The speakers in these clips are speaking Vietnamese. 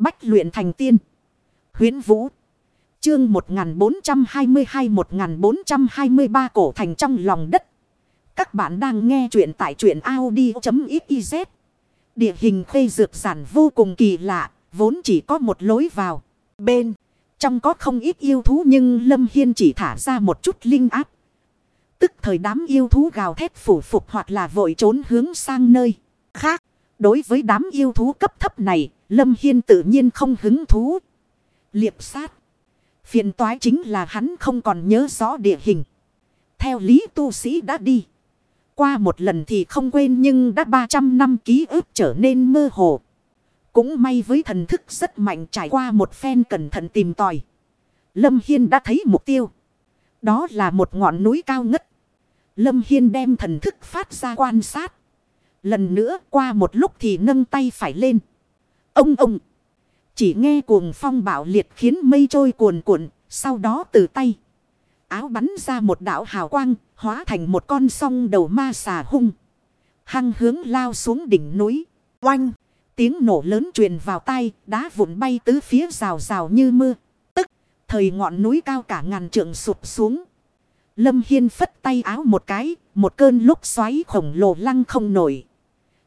Bách luyện thành tiên. Huyến Vũ. Chương 1422-1423 cổ thành trong lòng đất. Các bạn đang nghe truyện tại truyện Audi.xyz. Địa hình khê dược giản vô cùng kỳ lạ, vốn chỉ có một lối vào. Bên, trong có không ít yêu thú nhưng Lâm Hiên chỉ thả ra một chút linh áp. Tức thời đám yêu thú gào thét phủ phục hoặc là vội trốn hướng sang nơi khác. Đối với đám yêu thú cấp thấp này, Lâm Hiên tự nhiên không hứng thú. Liệp sát. Phiền toái chính là hắn không còn nhớ rõ địa hình. Theo lý tu sĩ đã đi. Qua một lần thì không quên nhưng đã 300 năm ký ức trở nên mơ hồ. Cũng may với thần thức rất mạnh trải qua một phen cẩn thận tìm tòi. Lâm Hiên đã thấy mục tiêu. Đó là một ngọn núi cao ngất. Lâm Hiên đem thần thức phát ra quan sát. Lần nữa qua một lúc thì nâng tay phải lên. Ông ông. Chỉ nghe cuồng phong bạo liệt khiến mây trôi cuồn cuộn. Sau đó từ tay. Áo bắn ra một đạo hào quang. Hóa thành một con song đầu ma xà hung. Hăng hướng lao xuống đỉnh núi. Oanh. Tiếng nổ lớn truyền vào tay. Đá vụn bay tứ phía rào rào như mưa. Tức. Thời ngọn núi cao cả ngàn trượng sụp xuống. Lâm Hiên phất tay áo một cái. Một cơn lúc xoáy khổng lồ lăng không nổi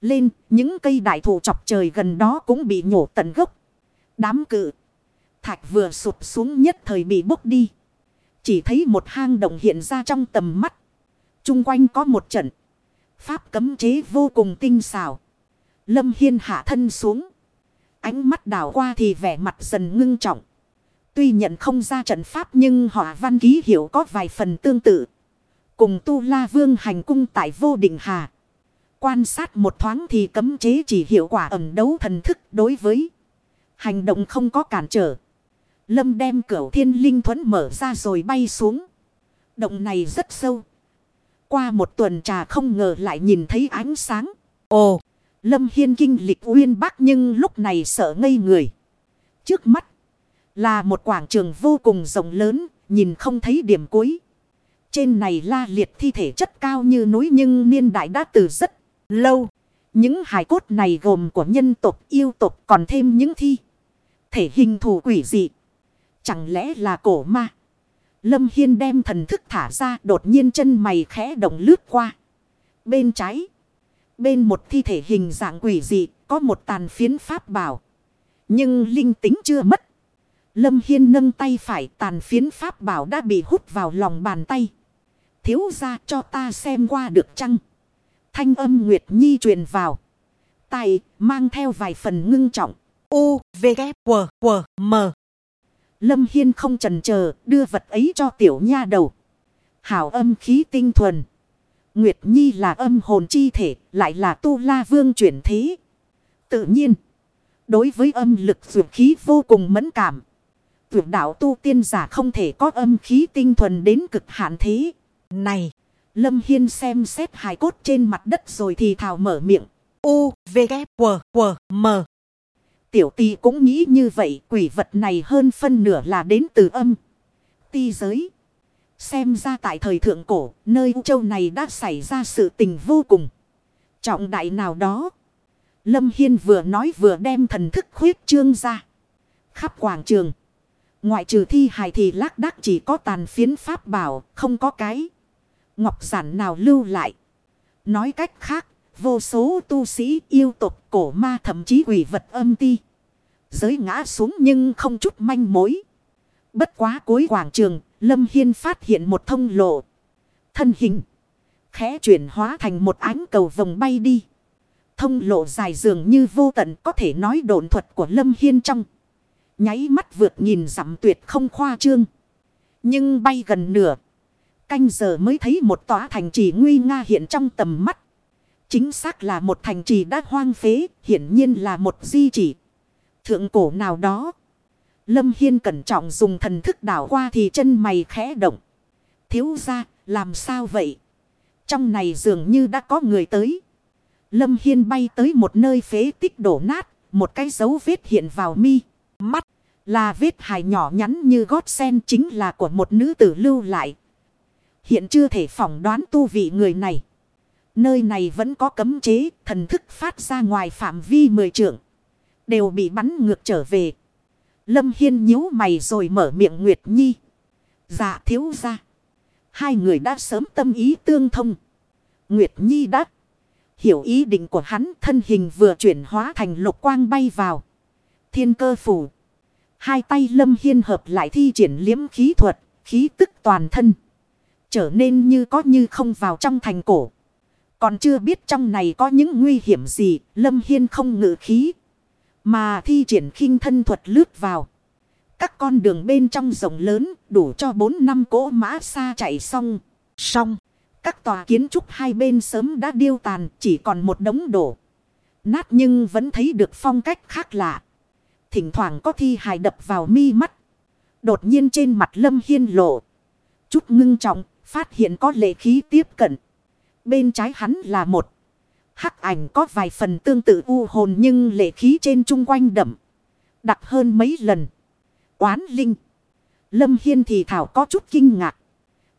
lên, những cây đại thụ chọc trời gần đó cũng bị nhổ tận gốc. Đám cự. Thạch vừa sụp xuống nhất thời bị bốc đi. Chỉ thấy một hang động hiện ra trong tầm mắt. Trung quanh có một trận. Pháp cấm chế vô cùng tinh xảo. Lâm Hiên hạ thân xuống. Ánh mắt đảo qua thì vẻ mặt dần ngưng trọng. Tuy nhận không ra trận pháp nhưng họ văn ký hiểu có vài phần tương tự. Cùng tu la vương hành cung tại vô định hà. Quan sát một thoáng thì cấm chế chỉ hiệu quả ẩn đấu thần thức đối với hành động không có cản trở. Lâm đem cửa thiên linh thuẫn mở ra rồi bay xuống. Động này rất sâu. Qua một tuần trà không ngờ lại nhìn thấy ánh sáng. Ồ, Lâm hiên kinh lịch uyên bác nhưng lúc này sợ ngây người. Trước mắt là một quảng trường vô cùng rộng lớn, nhìn không thấy điểm cuối. Trên này la liệt thi thể chất cao như núi nhưng niên đại đã từ rất lâu. Những hài cốt này gồm của nhân tộc, yêu tộc, còn thêm những thi. Thể hình thù quỷ dị. Chẳng lẽ là cổ ma? Lâm Hiên đem thần thức thả ra, đột nhiên chân mày khẽ động lướt qua. Bên trái. Bên một thi thể hình dạng quỷ dị, có một tàn phiến pháp bảo. Nhưng linh tính chưa mất. Lâm Hiên nâng tay phải, tàn phiến pháp bảo đã bị hút vào lòng bàn tay. Thiếu ra cho ta xem qua được chăng? Thanh âm Nguyệt Nhi truyền vào. Tài mang theo vài phần ngưng trọng. U, V, K, W, W, M. Lâm Hiên không trần chờ đưa vật ấy cho tiểu nha đầu. Hảo âm khí tinh thuần. Nguyệt Nhi là âm hồn chi thể, lại là tu la vương chuyển thế. Tự nhiên, đối với âm lực dược khí vô cùng mẫn cảm. Vượt đạo tu tiên giả không thể có âm khí tinh thuần đến cực hạn thế. Này! Lâm Hiên xem xét hài cốt trên mặt đất rồi thì thào mở miệng. U, V, K, W, W, M. Tiểu ti cũng nghĩ như vậy quỷ vật này hơn phân nửa là đến từ âm. Ti giới. Xem ra tại thời thượng cổ, nơi U Châu này đã xảy ra sự tình vô cùng. Trọng đại nào đó. Lâm Hiên vừa nói vừa đem thần thức khuyết trương ra. Khắp quảng trường. Ngoại trừ thi hài thì lác đác chỉ có tàn phiến pháp bảo, không có cái ngọc giản nào lưu lại. Nói cách khác, vô số tu sĩ yêu tộc cổ ma thậm chí quỷ vật âm ti. Giới ngã xuống nhưng không chút manh mối. Bất quá cuối quảng trường, Lâm Hiên phát hiện một thông lộ. Thân hình. Khẽ chuyển hóa thành một ánh cầu vòng bay đi. Thông lộ dài dường như vô tận có thể nói độn thuật của Lâm Hiên trong. Nháy mắt vượt nhìn dặm tuyệt không khoa trương. Nhưng bay gần nửa. Canh giờ mới thấy một tòa thành trì nguy nga hiện trong tầm mắt. Chính xác là một thành trì đã hoang phế, hiển nhiên là một di chỉ. Thượng cổ nào đó. Lâm Hiên cẩn trọng dùng thần thức đảo qua thì chân mày khẽ động. Thiếu ra, làm sao vậy? Trong này dường như đã có người tới. Lâm Hiên bay tới một nơi phế tích đổ nát, một cái dấu vết hiện vào mi. Mắt, là vết hài nhỏ nhắn như gót sen chính là của một nữ tử lưu lại, Hiện chưa thể phỏng đoán tu vị người này. Nơi này vẫn có cấm chế, thần thức phát ra ngoài phạm vi mười trượng. Đều bị bắn ngược trở về. Lâm Hiên nhíu mày rồi mở miệng Nguyệt Nhi. Dạ thiếu ra. Hai người đã sớm tâm ý tương thông. Nguyệt Nhi đã hiểu ý định của hắn thân hình vừa chuyển hóa thành lục quang bay vào. Thiên cơ phủ. Hai tay Lâm Hiên hợp lại thi triển liếm khí thuật, khí tức toàn thân. Trở nên như có như không vào trong thành cổ. Còn chưa biết trong này có những nguy hiểm gì, Lâm Hiên không ngự khí. Mà thi triển khinh thân thuật lướt vào. Các con đường bên trong rộng lớn đủ cho 4 năm cỗ mã xa chạy xong. Xong. Các tòa kiến trúc hai bên sớm đã điêu tàn chỉ còn một đống đổ. Nát nhưng vẫn thấy được phong cách khác lạ. Thỉnh thoảng có thi hài đập vào mi mắt. Đột nhiên trên mặt lâm hiên lộ. Chút ngưng trọng phát hiện có lệ khí tiếp cận. Bên trái hắn là một. Hắc ảnh có vài phần tương tự u hồn nhưng lệ khí trên chung quanh đậm. Đặc hơn mấy lần. Quán linh. Lâm Hiên thì thảo có chút kinh ngạc.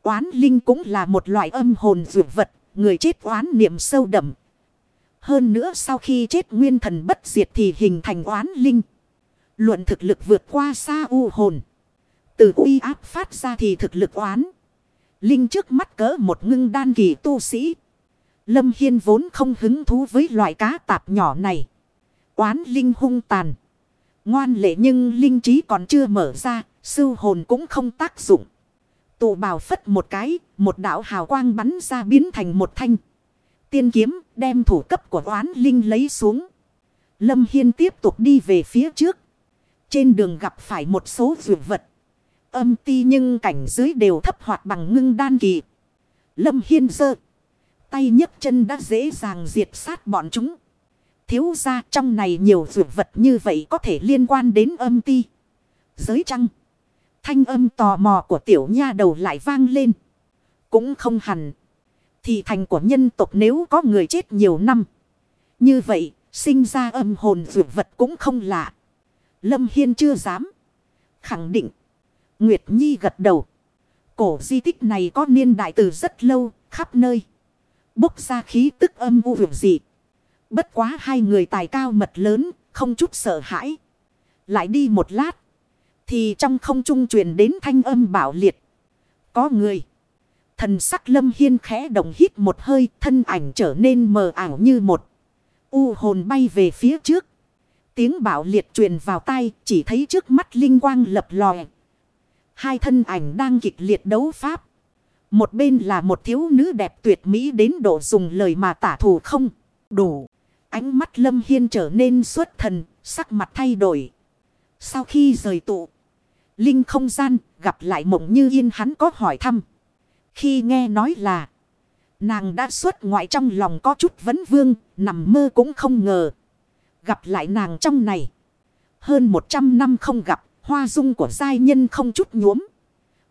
Quán linh cũng là một loại âm hồn dược vật. Người chết oán niệm sâu đậm. Hơn nữa sau khi chết nguyên thần bất diệt thì hình thành oán linh. Luận thực lực vượt qua xa u hồn. Từ uy áp phát ra thì thực lực oán. Linh trước mắt cỡ một ngưng đan kỳ tu sĩ. Lâm Hiên vốn không hứng thú với loại cá tạp nhỏ này. Quán Linh hung tàn. Ngoan lệ nhưng Linh trí còn chưa mở ra. Sư hồn cũng không tác dụng. Tụ bào phất một cái. Một đạo hào quang bắn ra biến thành một thanh. Tiên kiếm đem thủ cấp của oán Linh lấy xuống. Lâm Hiên tiếp tục đi về phía trước. Trên đường gặp phải một số dược vật. Âm ti nhưng cảnh dưới đều thấp hoạt bằng ngưng đan kỳ. Lâm Hiên dơ. Tay nhấc chân đã dễ dàng diệt sát bọn chúng. Thiếu ra trong này nhiều dược vật như vậy có thể liên quan đến âm ti. Giới trăng. Thanh âm tò mò của tiểu nha đầu lại vang lên. Cũng không hẳn. Thì thành của nhân tộc nếu có người chết nhiều năm. Như vậy, sinh ra âm hồn dược vật cũng không lạ. Lâm Hiên chưa dám. Khẳng định. Nguyệt Nhi gật đầu. Cổ di tích này có niên đại từ rất lâu, khắp nơi. Bốc ra khí tức âm u vượt dị. Bất quá hai người tài cao mật lớn, không chút sợ hãi. Lại đi một lát. Thì trong không trung truyền đến thanh âm bảo liệt. Có người. Thần sắc lâm hiên khẽ đồng hít một hơi thân ảnh trở nên mờ ảo như một. U hồn bay về phía trước. Tiếng bảo liệt truyền vào tay chỉ thấy trước mắt linh quang lập lòe. Hai thân ảnh đang kịch liệt đấu pháp. Một bên là một thiếu nữ đẹp tuyệt mỹ đến độ dùng lời mà tả thù không đủ. Ánh mắt Lâm Hiên trở nên xuất thần, sắc mặt thay đổi. Sau khi rời tụ, Linh không gian gặp lại mộng như yên hắn có hỏi thăm. Khi nghe nói là nàng đã xuất ngoại trong lòng có chút vấn vương, nằm mơ cũng không ngờ. Gặp lại nàng trong này. Hơn 100 năm không gặp, hoa dung của giai nhân không chút nhuốm.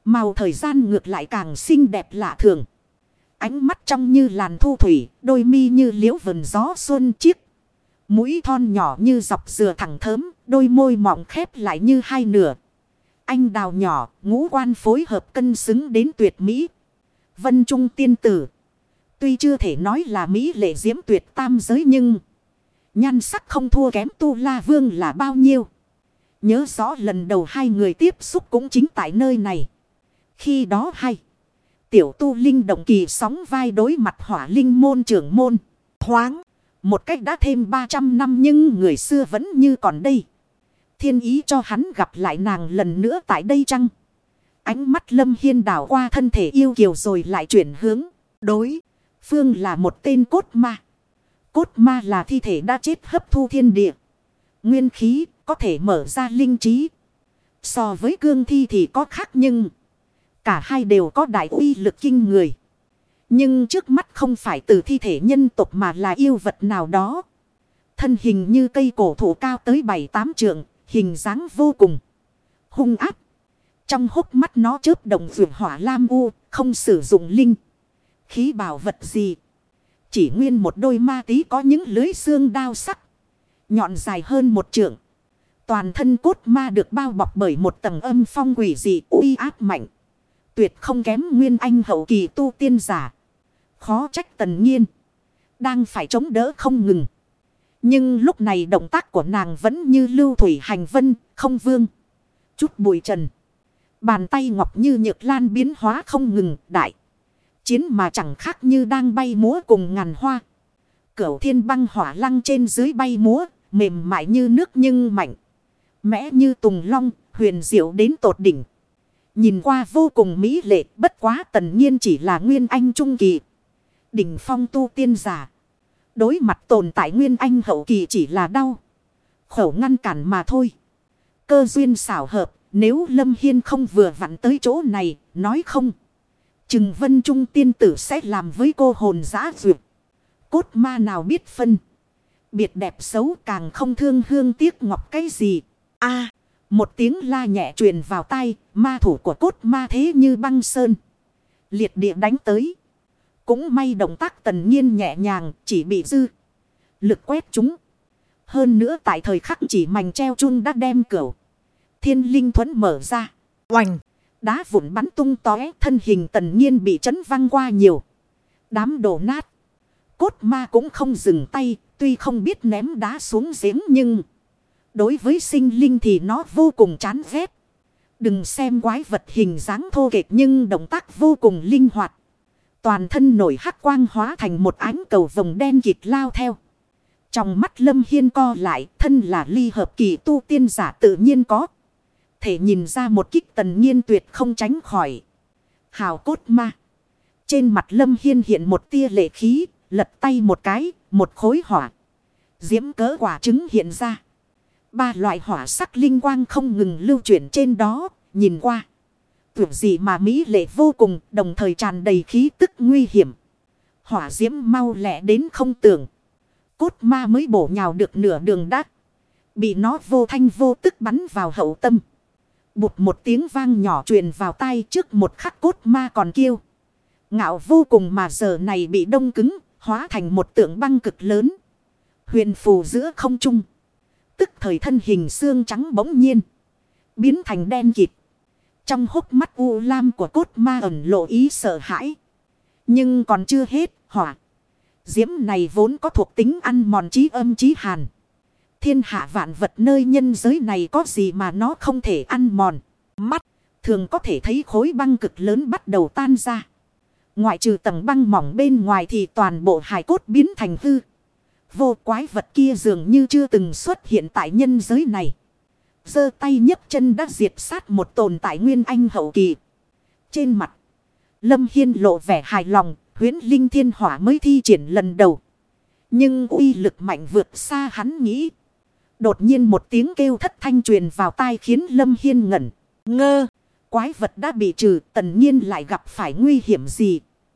Màu thời gian ngược lại càng xinh đẹp lạ thường. Ánh mắt trong như làn thu thủy, đôi mi như liễu vần gió xuân chiếc. Mũi thon nhỏ như dọc dừa thẳng thớm, đôi môi mọng khép lại như hai nửa. Anh đào nhỏ, ngũ quan phối hợp cân xứng đến tuyệt mỹ. Vân Trung tiên tử. Tuy chưa thể nói là mỹ lệ diễm tuyệt tam giới nhưng... Nhan sắc không thua kém tu la vương là bao nhiêu. Nhớ rõ lần đầu hai người tiếp xúc cũng chính tại nơi này. Khi đó hay. Tiểu tu linh động kỳ sóng vai đối mặt hỏa linh môn trưởng môn. Thoáng. Một cách đã thêm 300 năm nhưng người xưa vẫn như còn đây. Thiên ý cho hắn gặp lại nàng lần nữa tại đây chăng? Ánh mắt lâm hiên đảo qua thân thể yêu kiều rồi lại chuyển hướng. Đối. Phương là một tên cốt ma. Cốt ma là thi thể đã chết hấp thu thiên địa. Nguyên khí có thể mở ra linh trí. So với cương thi thì có khác nhưng... Cả hai đều có đại uy lực kinh người. Nhưng trước mắt không phải từ thi thể nhân tộc mà là yêu vật nào đó. Thân hình như cây cổ thụ cao tới 7-8 trượng, hình dáng vô cùng hung áp. Trong hốc mắt nó chớp động vượt hỏa lam u, không sử dụng linh. Khí bảo vật gì. Chỉ nguyên một đôi ma tí có những lưới xương đao sắc. Nhọn dài hơn một trượng. Toàn thân cốt ma được bao bọc bởi một tầng âm phong quỷ dị uy áp mạnh. Tuyệt không kém nguyên anh hậu kỳ tu tiên giả. Khó trách tần nhiên. Đang phải chống đỡ không ngừng. Nhưng lúc này động tác của nàng vẫn như lưu thủy hành vân, không vương. Chút bụi trần. Bàn tay ngọc như nhược lan biến hóa không ngừng, đại. Chiến mà chẳng khác như đang bay múa cùng ngàn hoa. Cửu thiên băng hỏa lăng trên dưới bay múa, mềm mại như nước nhưng mạnh. Mẽ như tùng long, huyền diệu đến tột đỉnh. Nhìn qua vô cùng mỹ lệ, bất quá tần nhiên chỉ là nguyên anh trung kỳ. Đỉnh phong tu tiên giả. Đối mặt tồn tại nguyên anh hậu kỳ chỉ là đau. Khẩu ngăn cản mà thôi. Cơ duyên xảo hợp, nếu Lâm Hiên không vừa vặn tới chỗ này, nói không. Trừng vân trung tiên tử sẽ làm với cô hồn giã duyệt. Cốt ma nào biết phân. Biệt đẹp xấu càng không thương hương tiếc ngọc cái gì a một tiếng la nhẹ truyền vào tay, ma thủ của cốt ma thế như băng sơn. Liệt địa đánh tới. Cũng may động tác tần nhiên nhẹ nhàng, chỉ bị dư. Lực quét chúng. Hơn nữa tại thời khắc chỉ mảnh treo chun đã đem cửu. Thiên linh thuẫn mở ra. Oành. Đá vụn bắn tung tóe thân hình tần nhiên bị chấn văng qua nhiều. Đám đổ nát. Cốt ma cũng không dừng tay. Tuy không biết ném đá xuống giếng nhưng. Đối với sinh linh thì nó vô cùng chán ghét. Đừng xem quái vật hình dáng thô kệch nhưng động tác vô cùng linh hoạt. Toàn thân nổi hắc quang hóa thành một ánh cầu vồng đen kịt lao theo. Trong mắt lâm hiên co lại thân là ly hợp kỳ tu tiên giả tự nhiên có. Thể nhìn ra một kích tần nhiên tuyệt không tránh khỏi. Hào cốt ma. Trên mặt lâm hiên hiện một tia lệ khí, lật tay một cái, một khối hỏa. Diễm cỡ quả trứng hiện ra. Ba loại hỏa sắc linh quang không ngừng lưu chuyển trên đó, nhìn qua. Tưởng gì mà Mỹ lệ vô cùng, đồng thời tràn đầy khí tức nguy hiểm. Hỏa diễm mau lẹ đến không tưởng. Cốt ma mới bổ nhào được nửa đường đắc. Bị nó vô thanh vô tức bắn vào hậu tâm. Bụt một tiếng vang nhỏ truyền vào tay trước một khắc cốt ma còn kêu. Ngạo vô cùng mà giờ này bị đông cứng, hóa thành một tượng băng cực lớn. Huyền phù giữa không trung. Tức thời thân hình xương trắng bỗng nhiên. Biến thành đen kịt. Trong hốc mắt u lam của cốt ma ẩn lộ ý sợ hãi. Nhưng còn chưa hết, hỏa. Diễm này vốn có thuộc tính ăn mòn trí âm trí hàn. Thiên hạ vạn vật nơi nhân giới này có gì mà nó không thể ăn mòn. Mắt, thường có thể thấy khối băng cực lớn bắt đầu tan ra. Ngoại trừ tầng băng mỏng bên ngoài thì toàn bộ hài cốt biến thành hư. Vô quái vật kia dường như chưa từng xuất hiện tại nhân giới này. giơ tay nhấc chân đã diệt sát một tồn tại nguyên anh hậu kỳ. Trên mặt, Lâm Hiên lộ vẻ hài lòng, huyến linh thiên hỏa mới thi triển lần đầu. Nhưng uy lực mạnh vượt xa hắn nghĩ. Đột nhiên một tiếng kêu thất thanh truyền vào tai khiến Lâm Hiên ngẩn, ngơ. Quái vật đã bị trừ, tần nhiên lại gặp phải nguy hiểm gì.